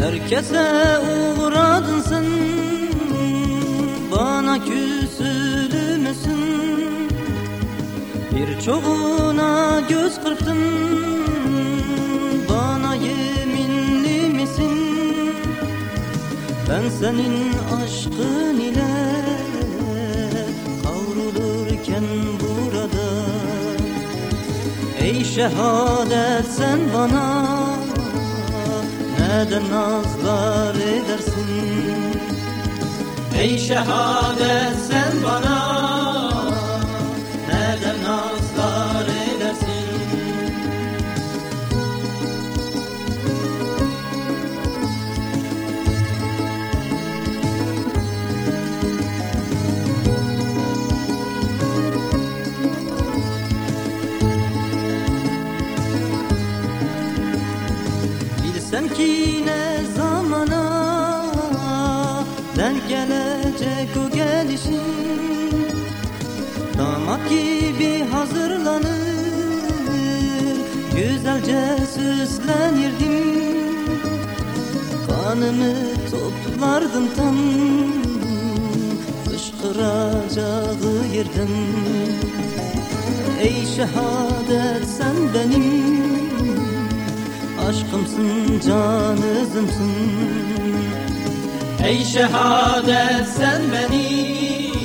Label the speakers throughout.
Speaker 1: Herkese uğradın sen Bana küsülü müsün Birçoğuna göz kırptın Bana yeminli misin? Ben senin aşkın ile Kavrulurken burada Ey şehadet sen bana neden nazlar edersin? Ey şehadet sen bana Bilsem ki ne zamana denk gelecek o gelişin Damat gibi hazırlanır Güzelce süslenirdim. Kanımı toplardım tam Fışkıracağı yerden. Ey şehadet sen benim aşkımsın canızımsın Ey şehadet sen benim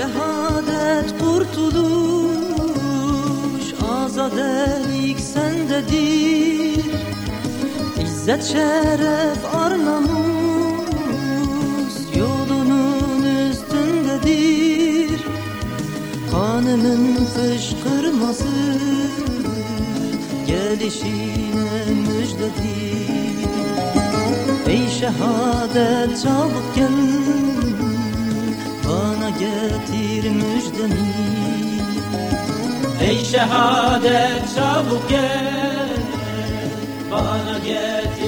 Speaker 1: şehadet kurtuluş Azadelik sendedir. İzzet şeref ar namus Yolunun üstündedir. Kanının fışkırması Gelişine müjdedir. Ey şehadet çabuk gel bana getir müjdemi. Ey şehadet çabuk gel Bana getir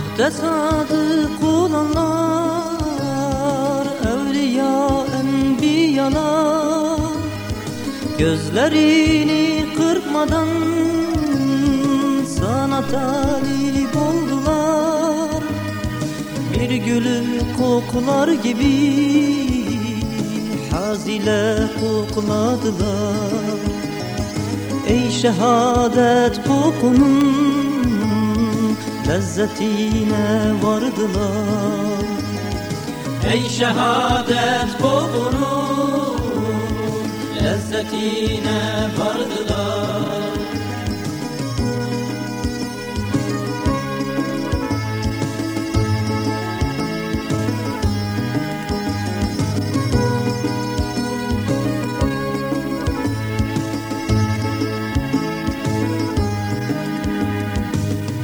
Speaker 1: Ahde sadık olanlar Evliya enbiyalar Gözlerini kırpmadan Sana talip oldular. Bir gülü koklar gibi Haz ile kokladılar. Ey şehadet kokunun lezzetine vardılar. Ey şehadet kokunun lezzetine vardılar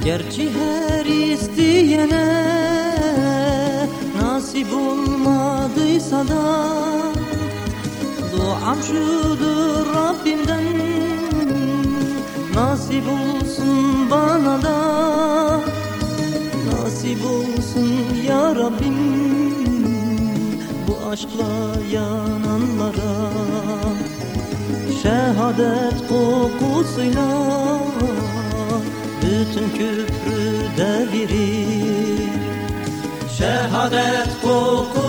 Speaker 1: Gerçi her isteyene nasip olmadıysa da Duam şudur Rabbimden nasip olsun bana da Nasip olsun ya Rabbim bu aşkla yananlara. Şehadet kokusuyla bütün küfrü devirir Şehadet koku